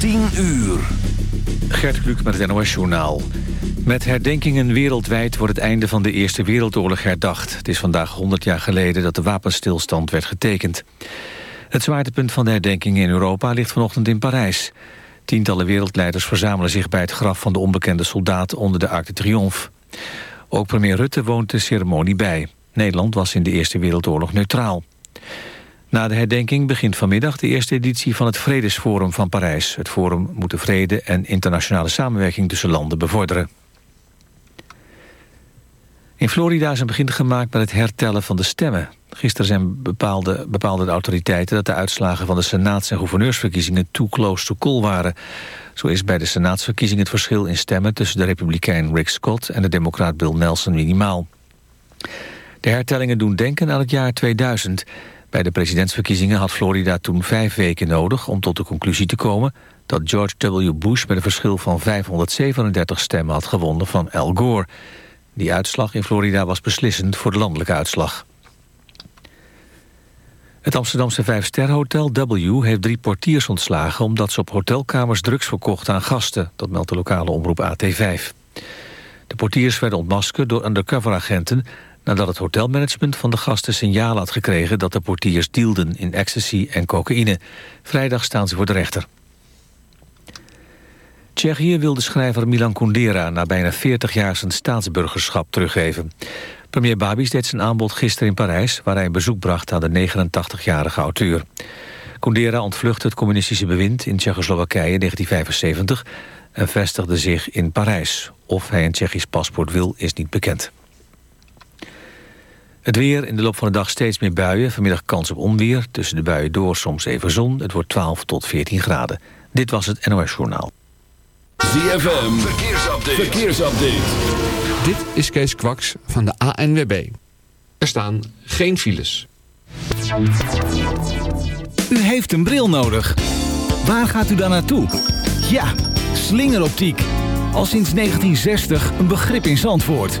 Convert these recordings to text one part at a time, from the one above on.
10 uur. Gert Kluk met het NOS Journaal. Met herdenkingen wereldwijd wordt het einde van de Eerste Wereldoorlog herdacht. Het is vandaag 100 jaar geleden dat de wapenstilstand werd getekend. Het zwaartepunt van de herdenkingen in Europa ligt vanochtend in Parijs. Tientallen wereldleiders verzamelen zich bij het graf van de onbekende soldaat onder de Arc de Triomphe. Ook premier Rutte woont de ceremonie bij. Nederland was in de Eerste Wereldoorlog neutraal. Na de herdenking begint vanmiddag de eerste editie van het Vredesforum van Parijs. Het forum moet de vrede en internationale samenwerking tussen landen bevorderen. In Florida is een begin gemaakt met het hertellen van de stemmen. Gisteren zijn bepaalde, bepaalde de autoriteiten dat de uitslagen van de senaats- en gouverneursverkiezingen too close to call waren. Zo is bij de senaatsverkiezingen het verschil in stemmen tussen de republikein Rick Scott en de democraat Bill Nelson minimaal. De hertellingen doen denken aan het jaar 2000. Bij de presidentsverkiezingen had Florida toen vijf weken nodig om tot de conclusie te komen dat George W. Bush met een verschil van 537 stemmen had gewonnen van Al Gore. Die uitslag in Florida was beslissend voor de landelijke uitslag. Het Amsterdamse Vijfsterhotel W heeft drie portiers ontslagen... omdat ze op hotelkamers drugs verkochten aan gasten. Dat meldt de lokale omroep AT5. De portiers werden ontmaskerd door undercoveragenten... nadat het hotelmanagement van de gasten signalen had gekregen... dat de portiers dealden in ecstasy en cocaïne. Vrijdag staan ze voor de rechter. Tsjechië wil de schrijver Milan Kundera... na bijna 40 jaar zijn staatsburgerschap teruggeven. Premier Babis deed zijn aanbod gisteren in Parijs... waar hij een bezoek bracht aan de 89-jarige auteur. Kundera ontvluchtte het communistische bewind in Tsjechoslowakije 1975... en vestigde zich in Parijs. Of hij een Tsjechisch paspoort wil, is niet bekend. Het weer, in de loop van de dag steeds meer buien. Vanmiddag kans op onweer. Tussen de buien door soms even zon. Het wordt 12 tot 14 graden. Dit was het NOS Journaal. ZFM, verkeersupdate. verkeersupdate. Dit is Kees Kwaks van de ANWB. Er staan geen files. U heeft een bril nodig. Waar gaat u dan naartoe? Ja, slingeroptiek. Al sinds 1960 een begrip in Zandvoort.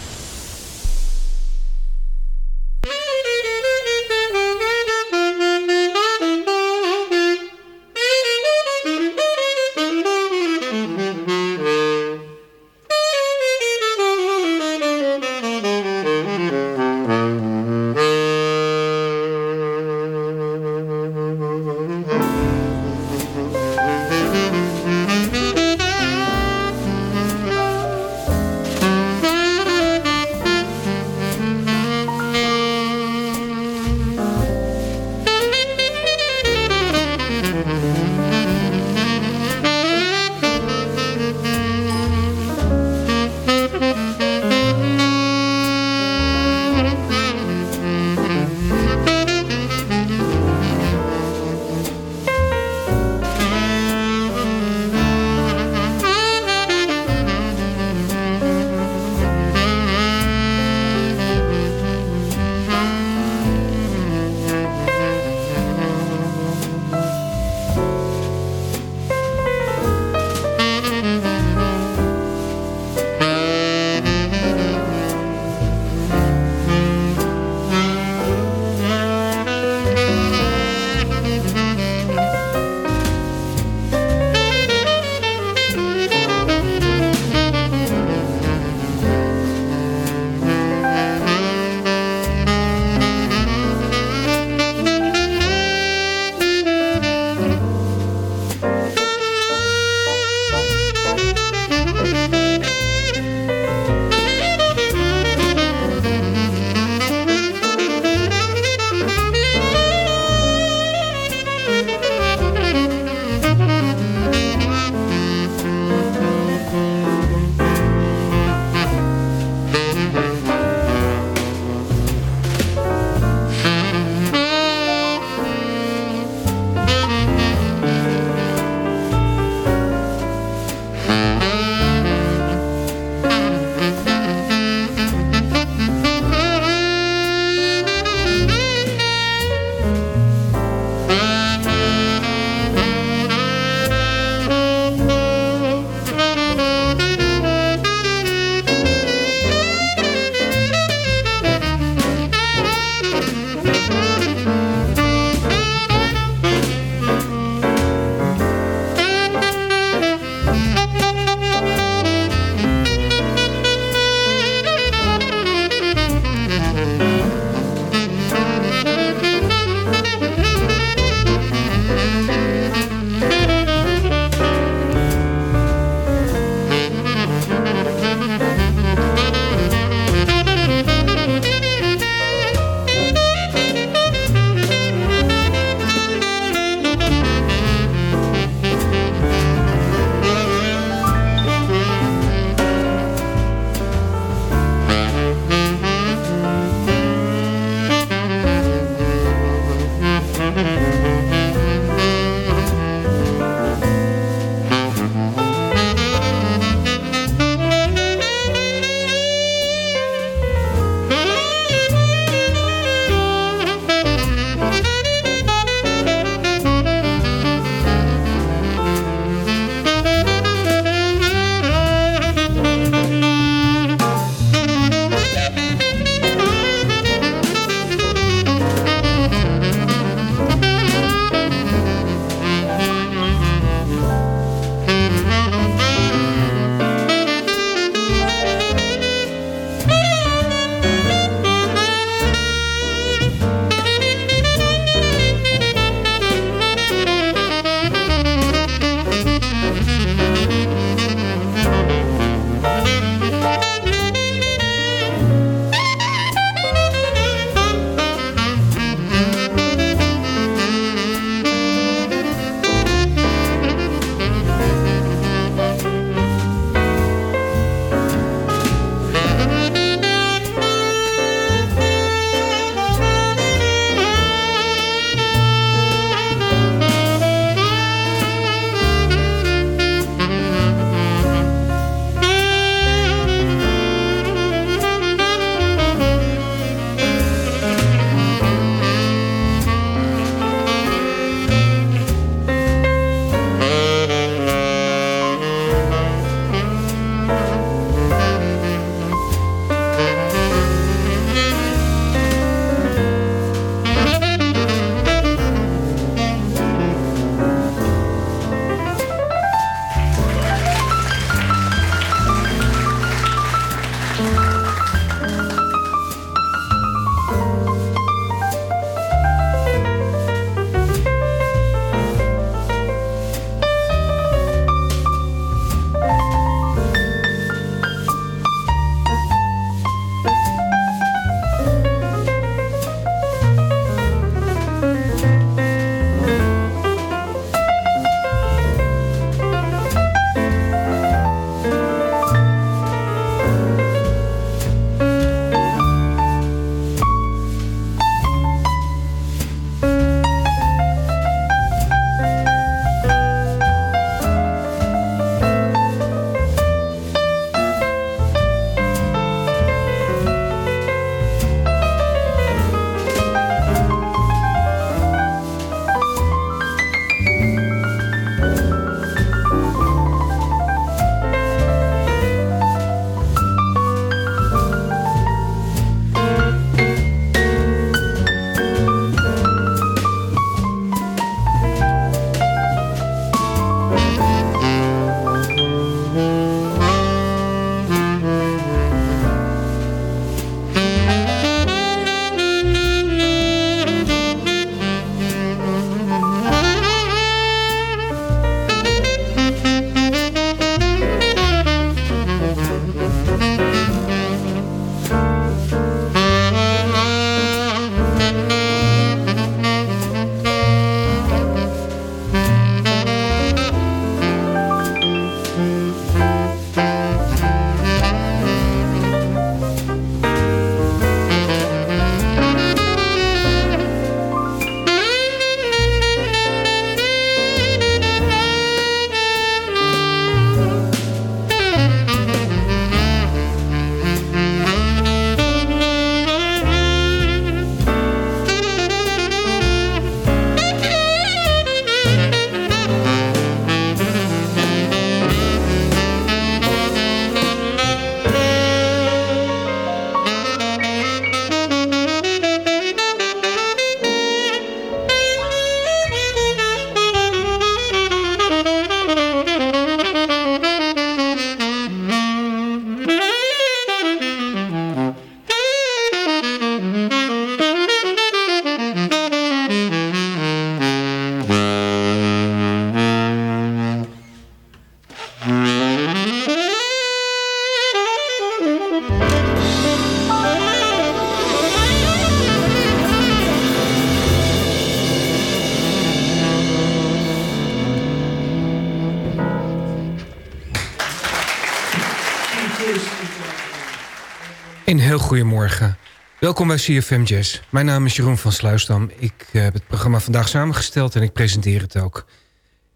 Heel goedemorgen. Welkom bij CFM Jazz. Mijn naam is Jeroen van Sluisdam. Ik eh, heb het programma vandaag samengesteld en ik presenteer het ook.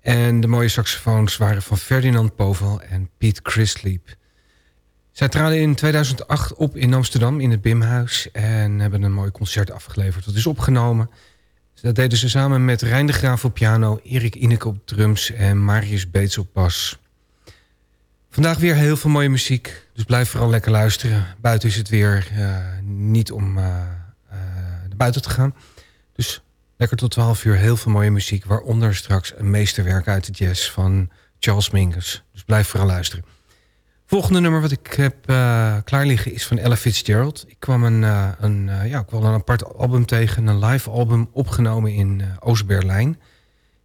En de mooie saxofoons waren van Ferdinand Povel en Piet Christlieb. Zij traden in 2008 op in Amsterdam in het Bimhuis... en hebben een mooi concert afgeleverd. Dat is opgenomen. Dat deden ze samen met Rijn de Graaf op piano... Erik Ineke op drums en Marius Beets op bas. Vandaag weer heel veel mooie muziek. Dus blijf vooral lekker luisteren. Buiten is het weer uh, niet om uh, uh, naar buiten te gaan. Dus lekker tot 12 uur heel veel mooie muziek. Waaronder straks een meesterwerk uit de jazz van Charles Mingus. Dus blijf vooral luisteren. Volgende nummer wat ik heb klaar liggen is van Ella Fitzgerald. Ik kwam een, een, ja, ik kwam een apart album tegen. Een live album opgenomen in Oost-Berlijn.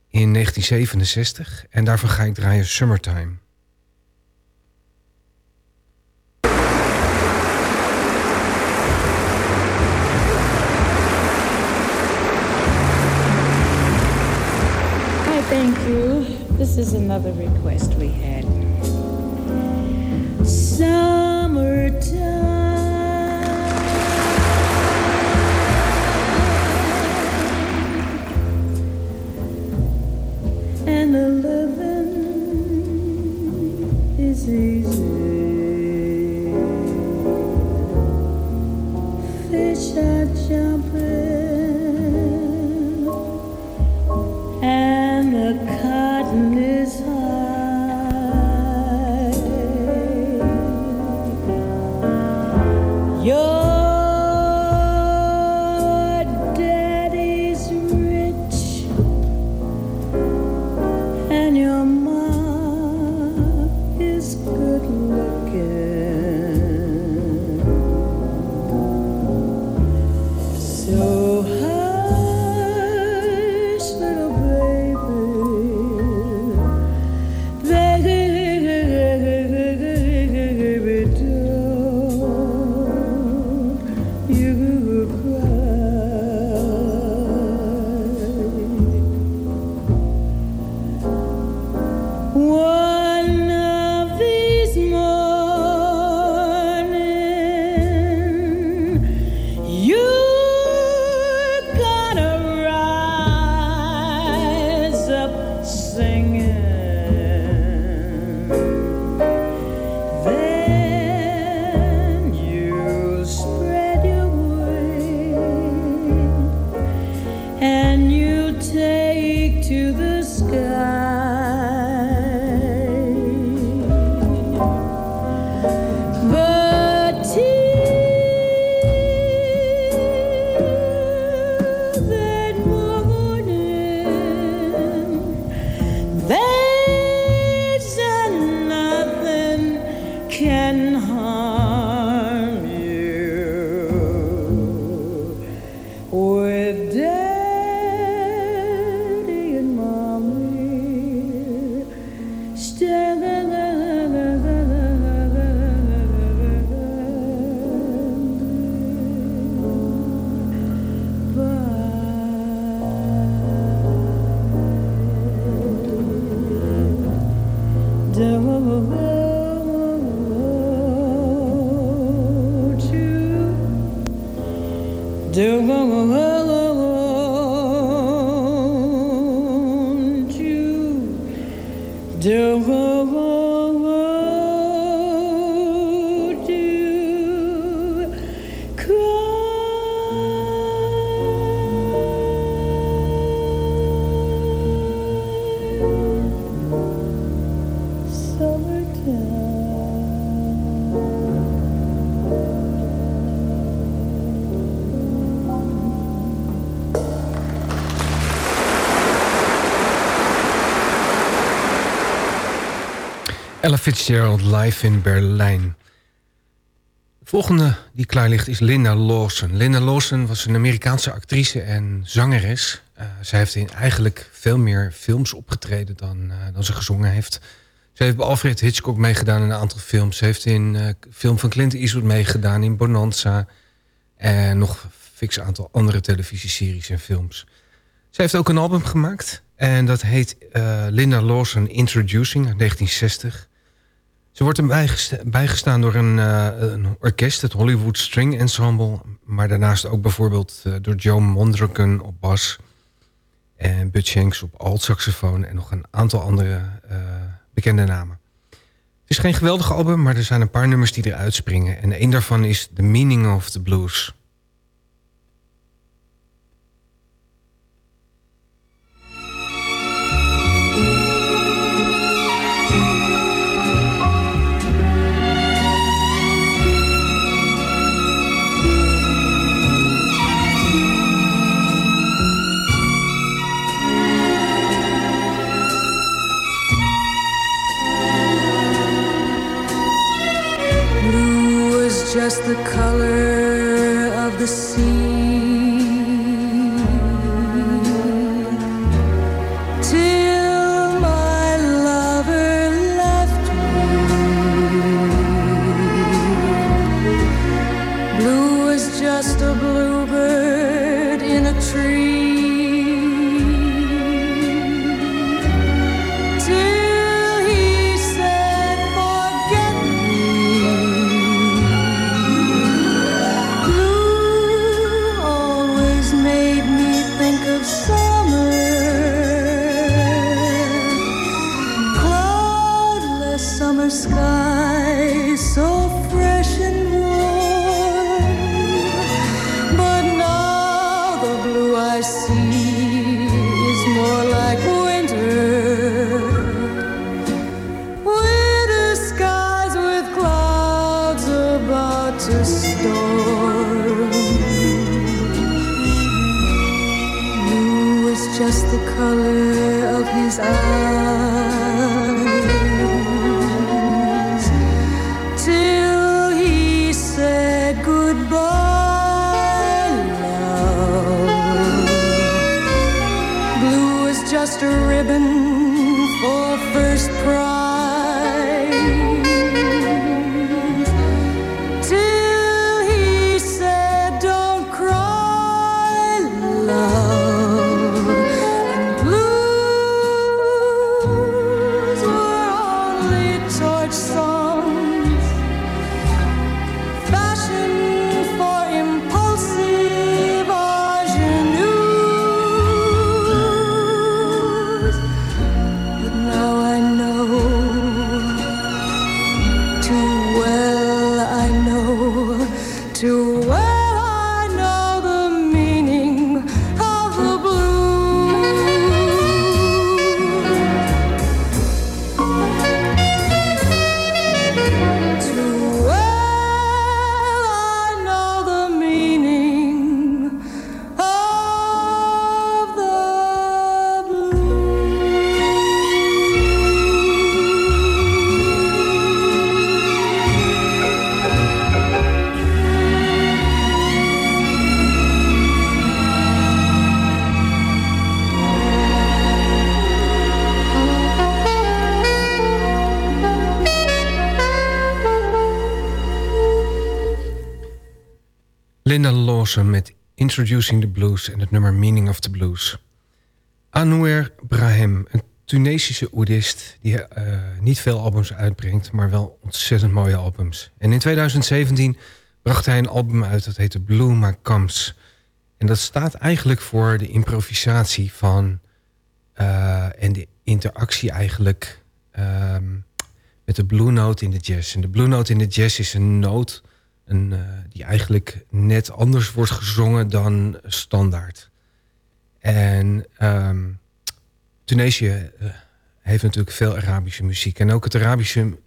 In 1967. En daarvan ga ik draaien Summertime. This is another request we had. Summertime. Ella Fitzgerald live in Berlijn. De volgende die klaar ligt is Linda Lawson. Linda Lawson was een Amerikaanse actrice en zangeres. Uh, zij heeft in eigenlijk veel meer films opgetreden dan, uh, dan ze gezongen heeft. Ze heeft bij Alfred Hitchcock meegedaan in een aantal films. Ze heeft in uh, film van Clint Eastwood meegedaan, in Bonanza... en nog fix aantal andere televisieseries en films. Ze heeft ook een album gemaakt... En dat heet Linda Lawson Introducing uit 1960. Ze wordt bijgestaan door een, uh, een, orkest, het Hollywood String Ensemble. Maar daarnaast ook bijvoorbeeld uh, door Joe Mondragon op bas. En Bud Shanks op alt-saxofoon. En nog een aantal andere uh, bekende namen. Het is geen geweldig album, maar er zijn een paar nummers die eruit springen. En een daarvan is The Meaning of the Blues. Linda Lawson met Introducing the Blues en het nummer Meaning of the Blues. Anouer Brahim, een Tunesische oudist die eh, niet veel albums uitbrengt, maar wel ontzettend mooie albums. En in 2017 bracht hij een album uit dat heette Blue My Comes. En dat staat eigenlijk voor de improvisatie van eh, en de interactie eigenlijk ehm, met de blue note in de jazz. En de blue note in de jazz is een noot eh, die eigenlijk net anders wordt gezongen dan standaard. En um, Tunesië eh, heeft natuurlijk veel Arabische muziek. En ook het Arabische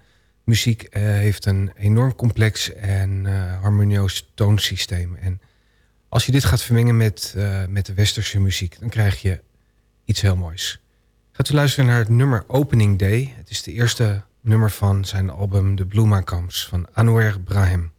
muziek eh, heeft een enorm complex en harmonieus toonsysteem. En als je dit gaat vermengen met, met de westerse muziek... dan krijg je iets heel moois. Gaat u luisteren naar het nummer Opening Day. Het is de eerste nummer van zijn album Blue Comes van Anouar Brahim.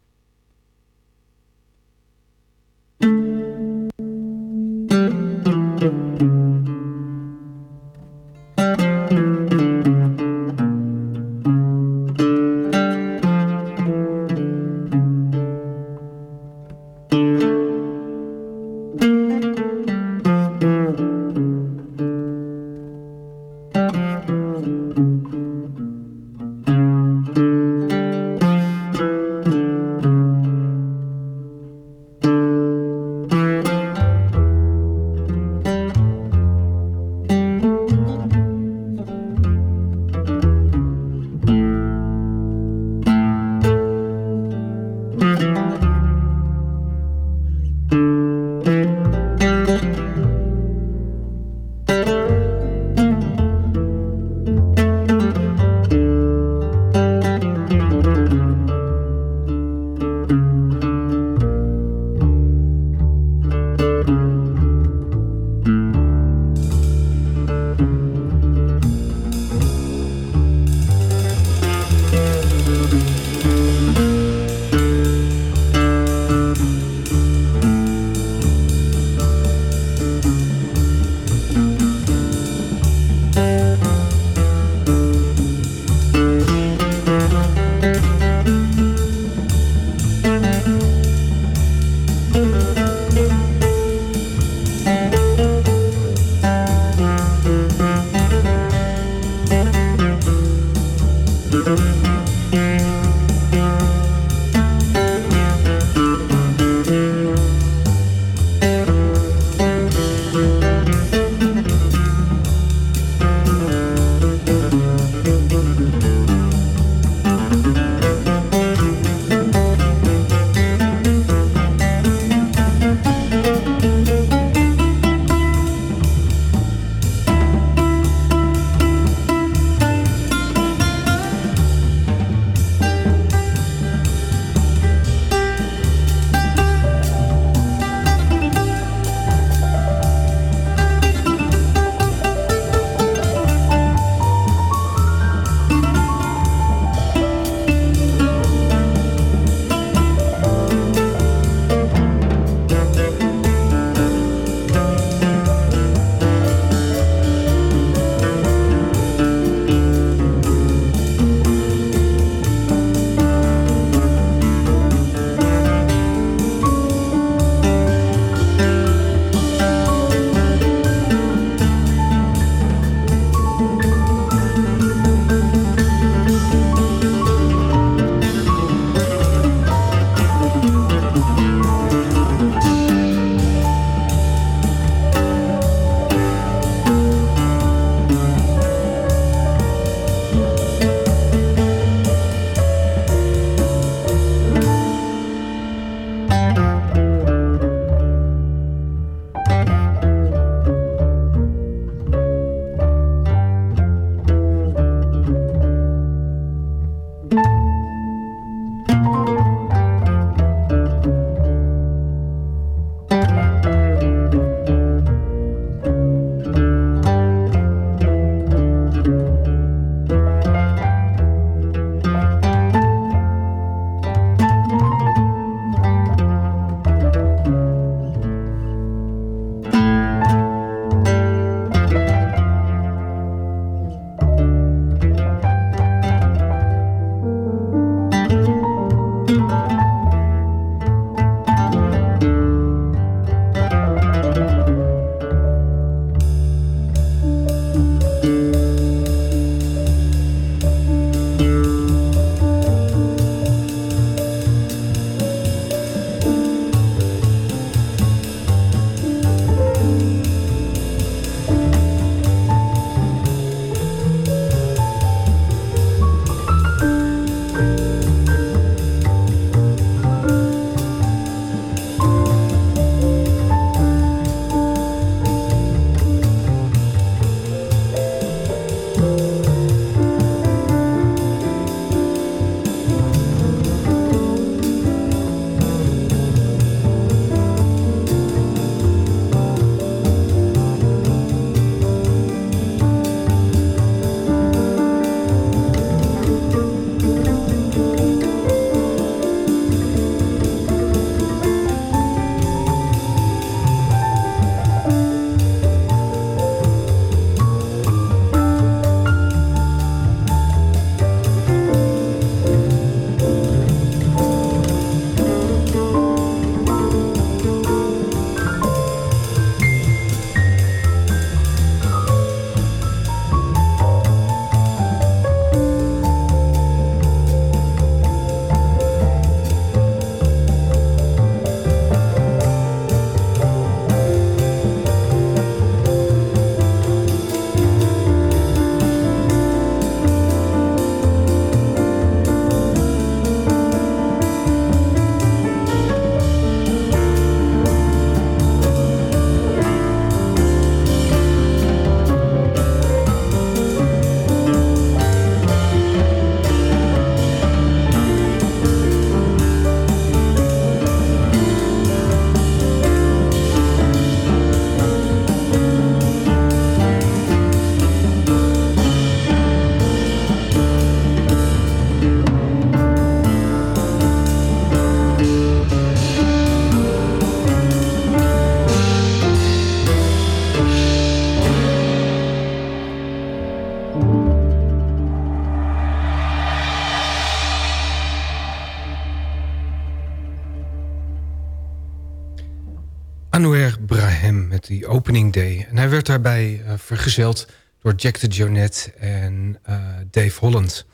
Anouar Brahem met die opening day. En hij werd daarbij uh, vergezeld door Jack de Jonette en uh, Dave Holland.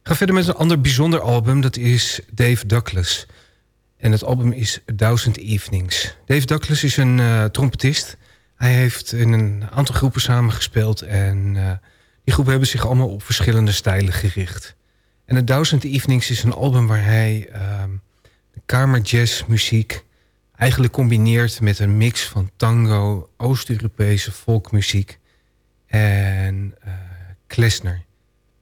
Ik ga verder met een ander bijzonder album. Dat is Dave Douglas. En het album is Thousand Evenings. Dave Douglas is een uh, trompetist. Hij heeft in een aantal groepen samengespeeld. En die groepen hebben zich allemaal op verschillende stijlen gericht. En A Thousand Evenings is een album waar hij ehm, de kamerjazzmuziek eigenlijk combineert met een mix van tango, Oost-Europese folkmuziek en uh.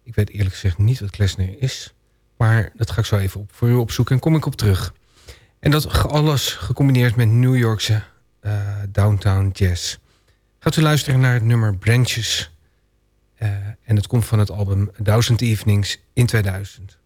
Ik weet eerlijk gezegd niet wat klezmer is, maar dat ga ik zo even op, voor u opzoeken en kom ik op terug. En dat alles gecombineerd met New Yorkse uh, downtown jazz. Gaat u luisteren naar het nummer Branches. Uh, en het komt van het album Thousand Evenings in 2000.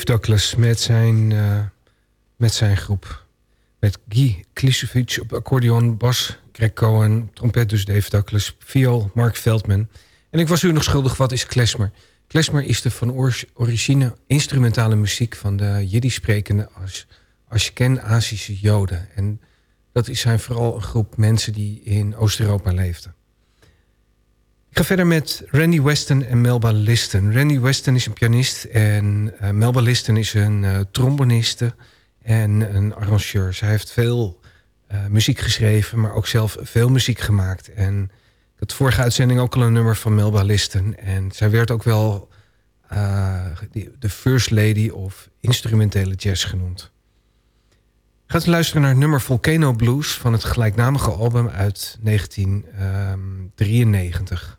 Dave Douglas met zijn, uh, met zijn groep. Met Guy Klisovic op accordeon, bas, Greg Cohen, trompet dus Dave Douglas, viool, Mark Veldman. En ik was u nog schuldig, wat is klezmer? Klezmer is de van origine instrumentale muziek van de Jiddisch sprekende Ashken-Azische Joden. En dat zijn vooral een groep mensen die in Oost-Europa leefden. Ik ga verder met Randy Weston en Melba Liston. Randy Weston is een pianist en uh, Melba Liston is een uh, tromboniste en een arrangeur. Zij heeft veel uh, muziek geschreven, maar ook zelf veel muziek gemaakt. En ik had vorige uitzending ook al een nummer van Melba Liston. En zij werd ook wel de first lady of instrumentele jazz genoemd. Gaat luisteren naar het nummer Volcano Blues van het gelijknamige album uit 1993.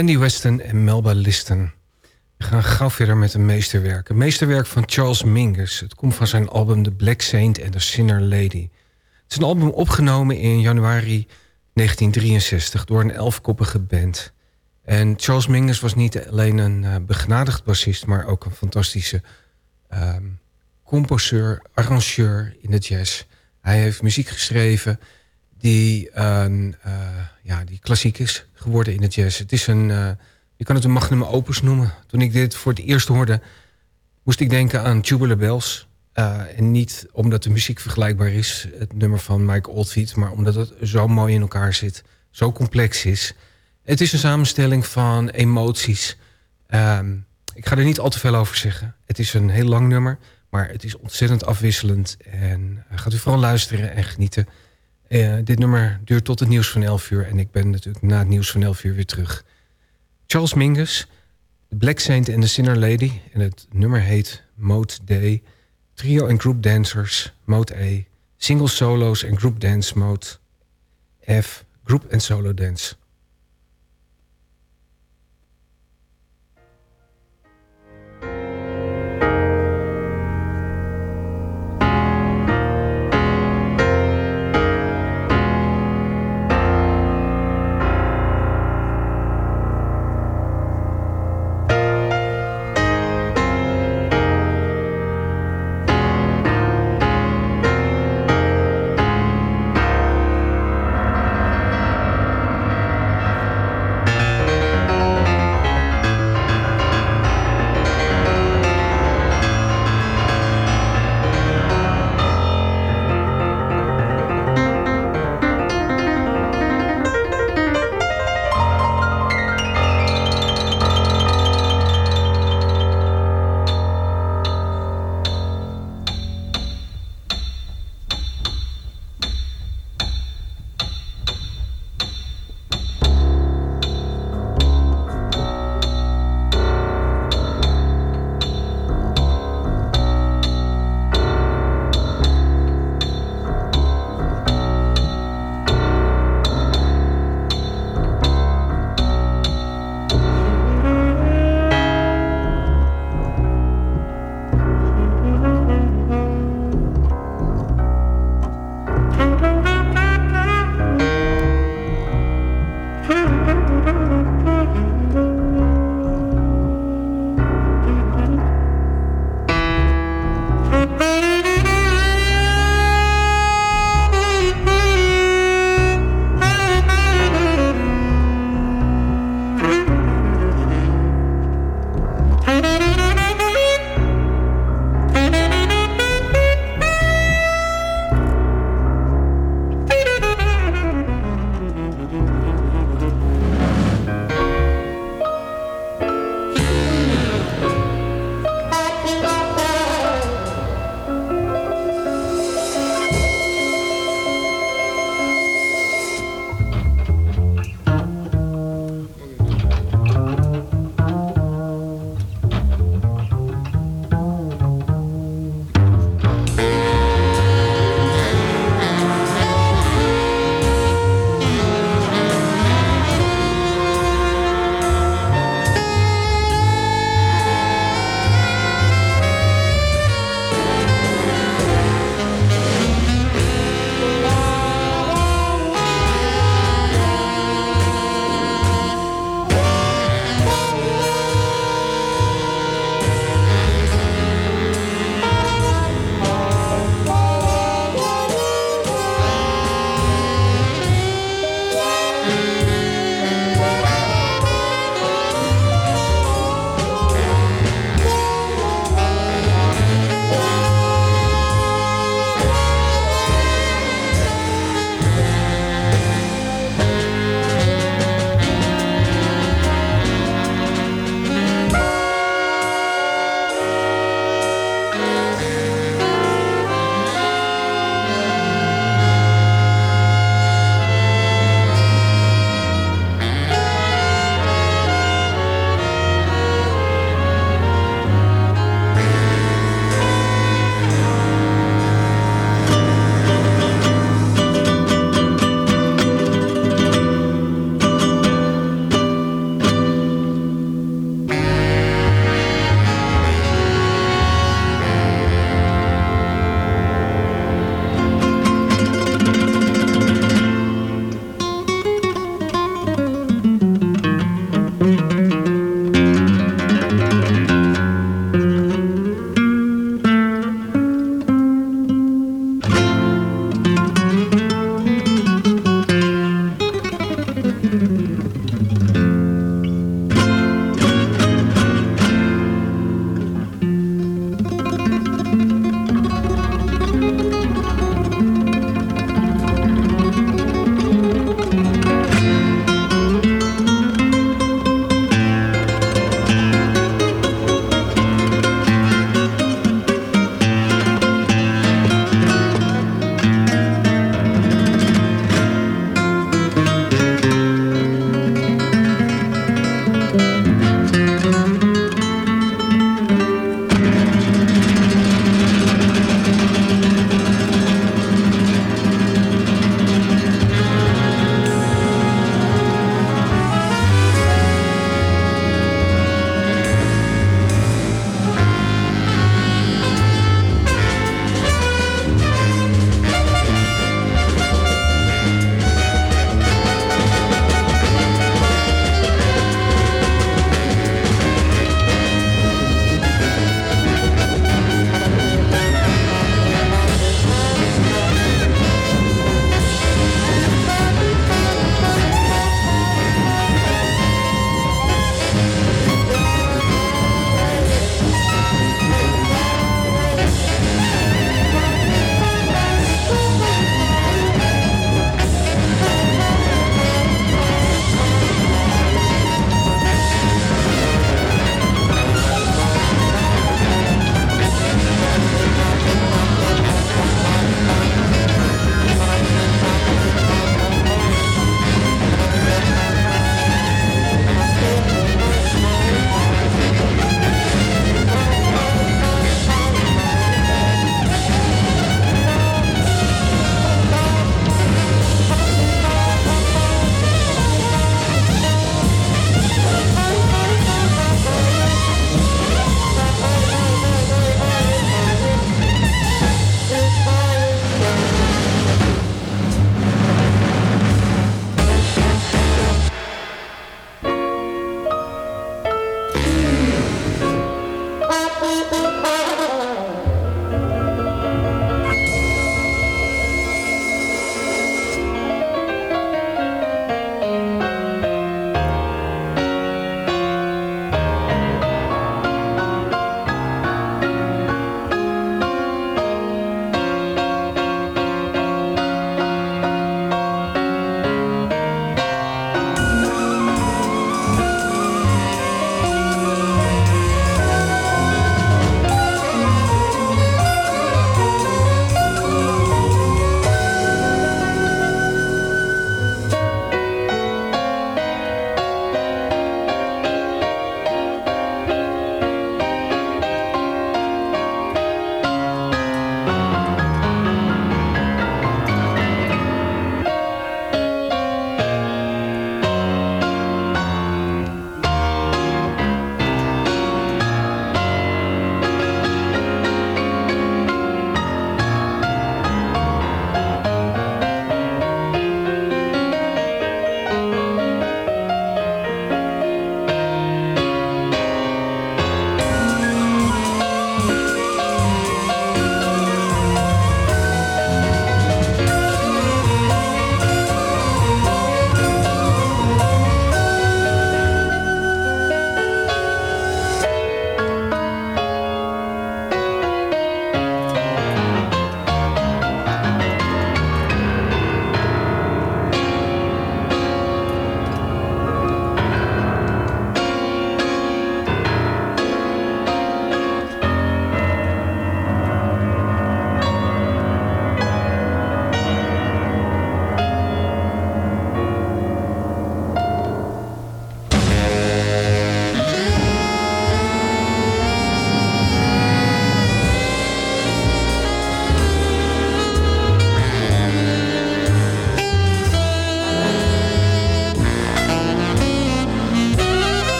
Randy Weston en Melba Liston. We gaan gauw verder met een meesterwerk. Een meesterwerk van Charles Mingus. Het komt van zijn album The Black Saint and the Sinner Lady. Het is een album opgenomen in januari 1963 door een elfkoppige band. En Charles Mingus was niet alleen een uh, begnadigd bassist... maar ook een fantastische um, composeur, arrangeur in de jazz. Hij heeft muziek geschreven die, uh, ja, die klassiek is geworden in de jazz. Het is een, uh, je kan het een magnum opus noemen. Toen ik dit voor het eerst hoorde, moest ik denken aan Tubular Bells. Uh, en niet omdat de muziek vergelijkbaar is, het nummer van Mike Oldfield... maar omdat het zo mooi in elkaar zit, zo complex is. Het is een samenstelling van emoties. Ehm, ik ga er niet al te veel over zeggen. Het is een heel lang nummer, maar het is ontzettend afwisselend. En gaat u vooral luisteren en genieten... Uh, dit nummer duurt tot het nieuws van 11 uur. En ik ben natuurlijk na het nieuws van 11 uur weer terug. Charles Mingus, The Black Saint and the Sinner Lady. En het nummer heet Mode Day. Trio en group dancers, Mode A. Single solos en group dance mode F. Group en solo dance.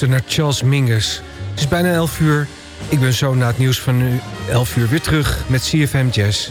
Naar Charles Mingus. Het is bijna 11 uur. Ik ben zo na het nieuws van nu 11 uur weer terug met CFM Jazz.